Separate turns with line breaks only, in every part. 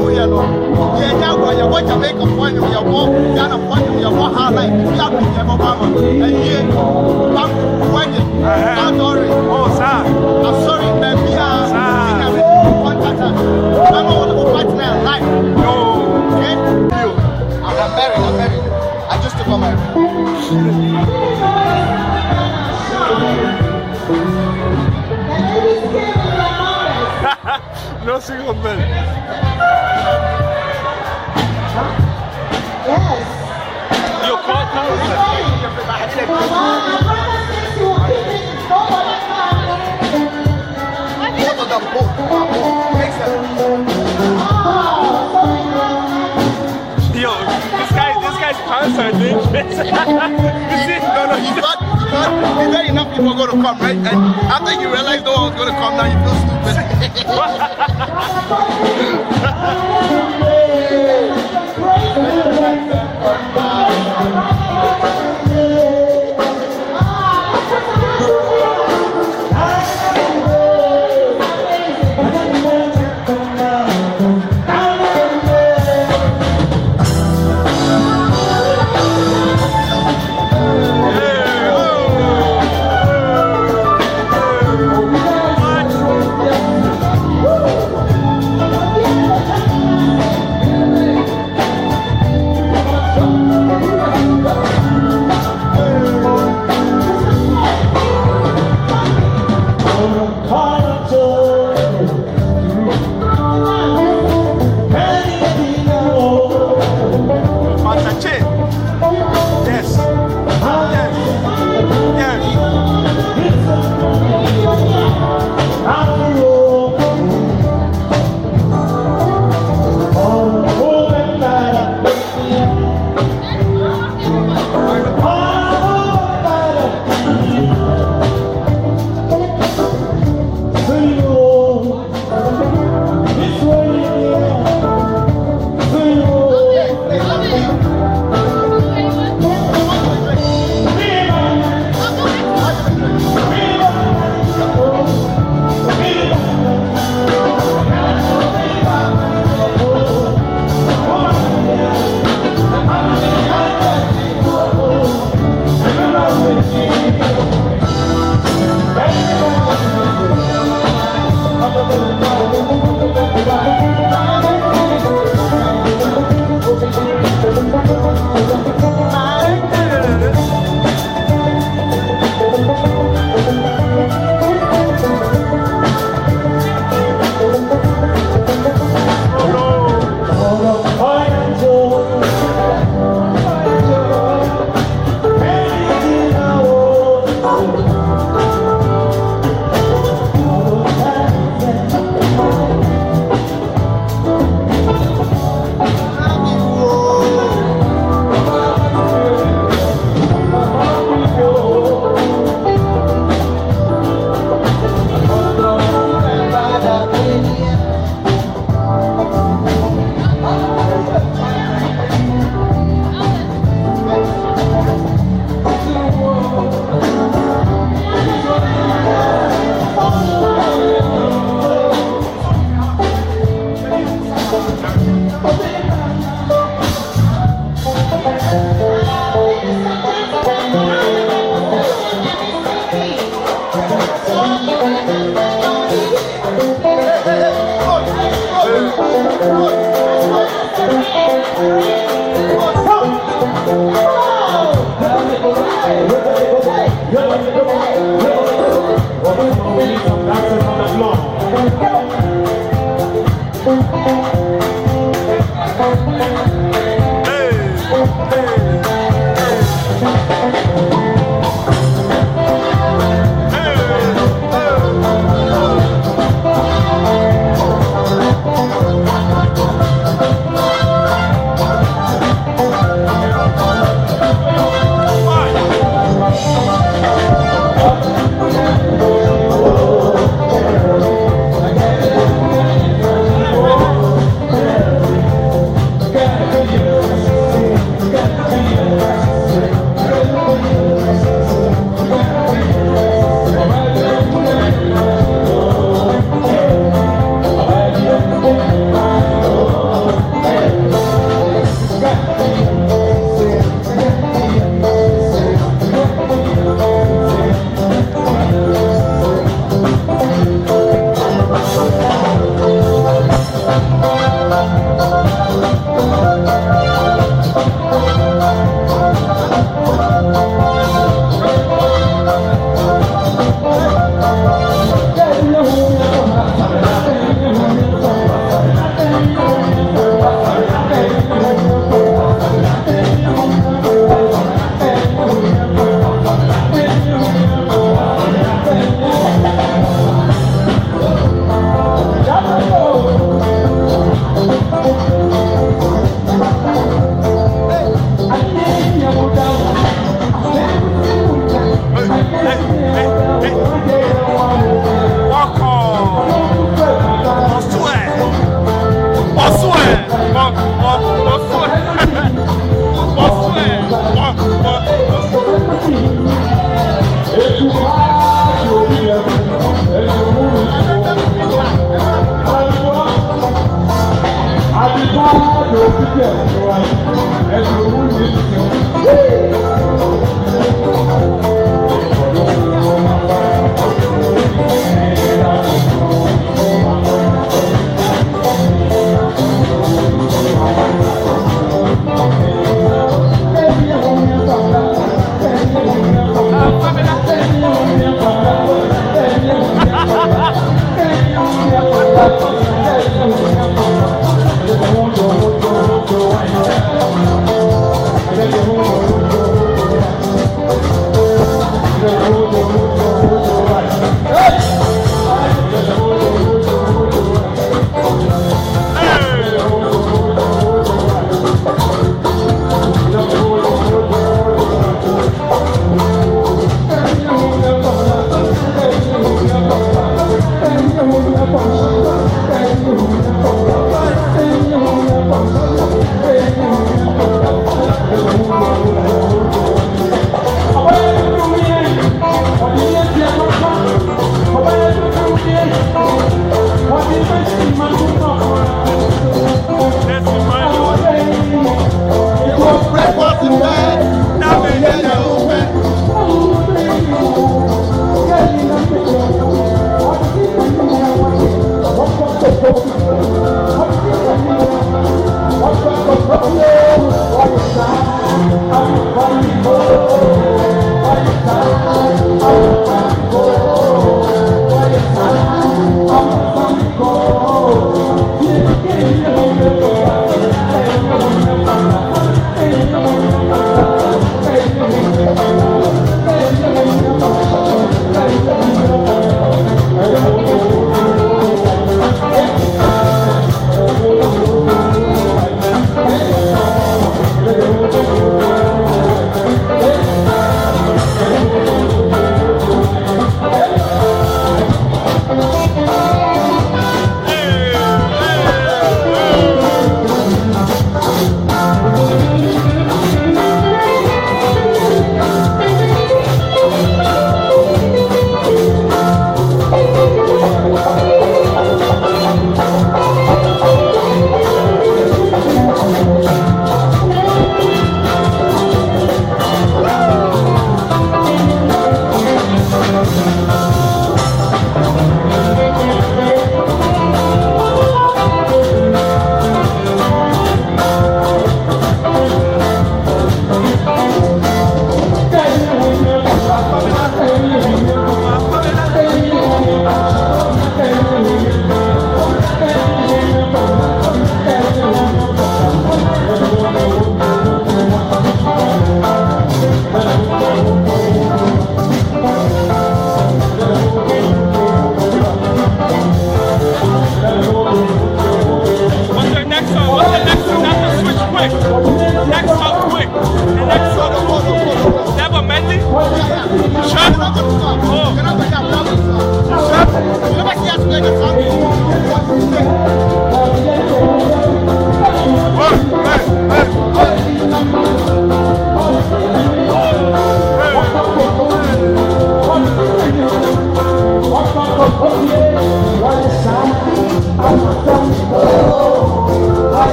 wo yɛ no yɛnyɛ agorɔ yɛwɔ jamaica foɔ ne yɛwɔ ghana foɔ ne yɛwɔ highlight. Bi a bi yɛ bɛbɔ ama ɛyie bam wedding adɔre
Oh, sir.
asɔre baabi a
Saa.
ɛna bɛ kɔntata ɛna wɔn mo partner life. Okay I'm married I'm married. I just took my both of them makes sense.
Yo, this guy, this guy's pants are dangerous.
No, no, thought, he thought enough people going to come, right? And after you realize no one was going to come, now you feel stupid.
Pantache.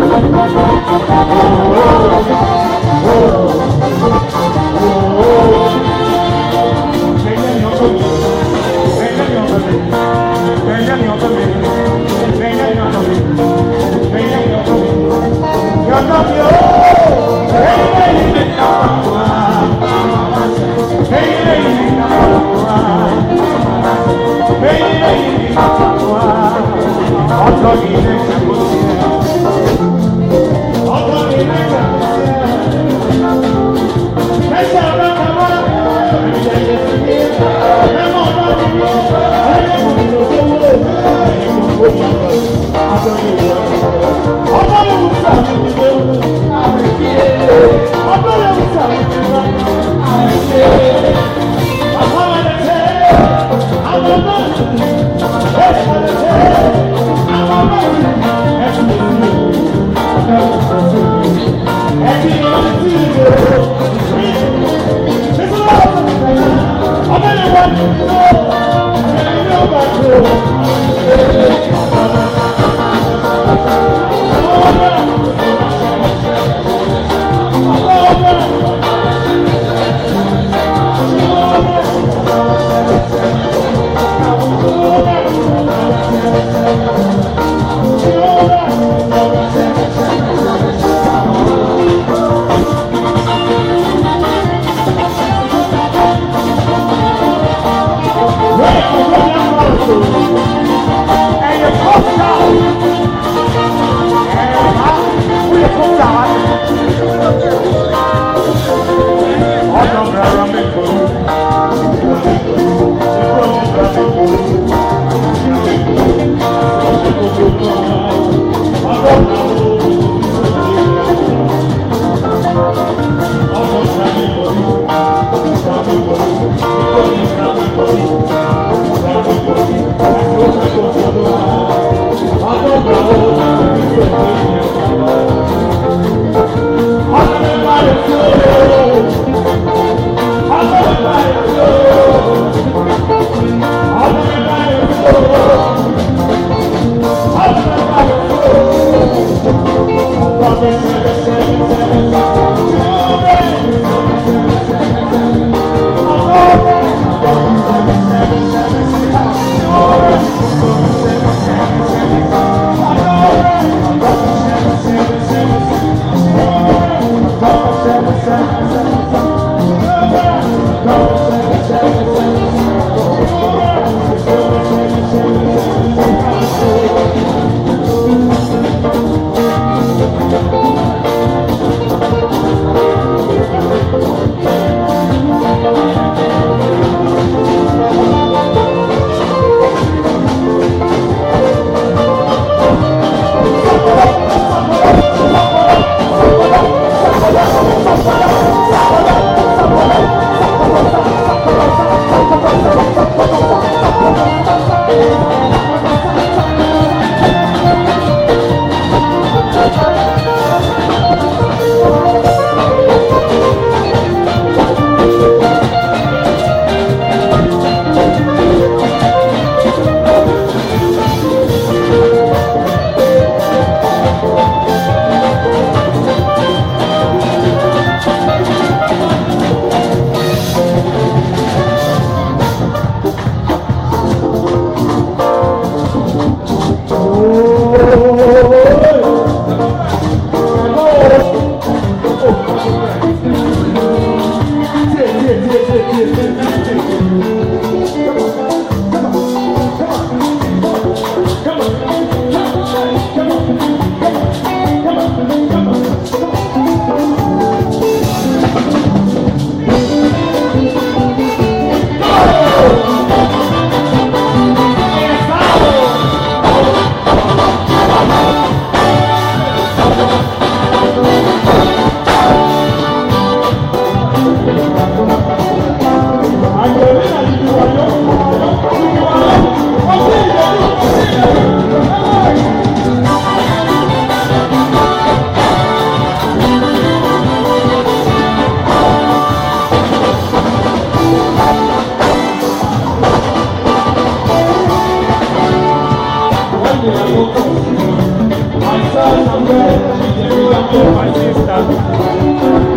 どっ
ちだ?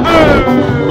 Thank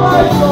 快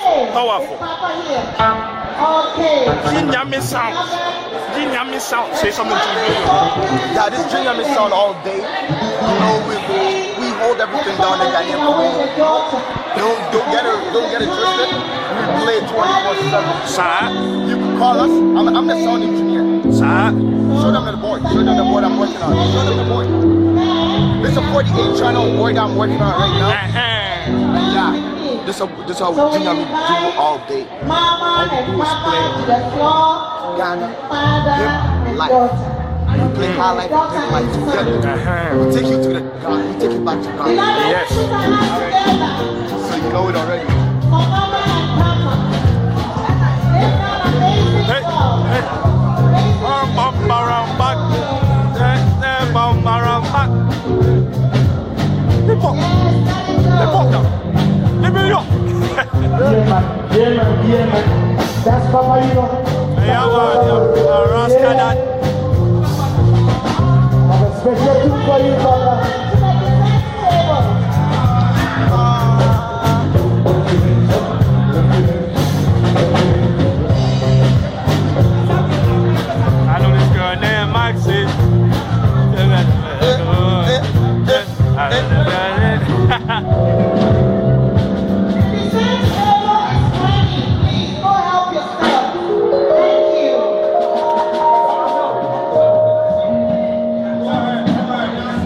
powerful, powerful, powerful.
Okay.
Jinyami sound. Jinyami sound. Say something to me.
Yeah, this Junior Miss sound all day. You know, we, we hold everything down in Ghanaian. Don't don't get it don't get it twisted. We play 24/7.
Saa.
You can call us. I'm, I'm the sound engineer.
Saa.
Show them the board. Show them the board I'm working on. Show them the board. This is a 48 channel board I'm working on right now.
Ɛhɛn.
And yeah, this is this is how thing I'm do all day.
Mama and Papa to the floor.
Ghana,
Father
hip
and
life. We play high life and hip life together.
Ɛhɛn.
We take you to the Ghana. We take you back to Ghana.
Yes.
So you know it already.
That's Papa, you know.
Yeah, man. Uh, Rascal that.
Have a special tune for you, Papa.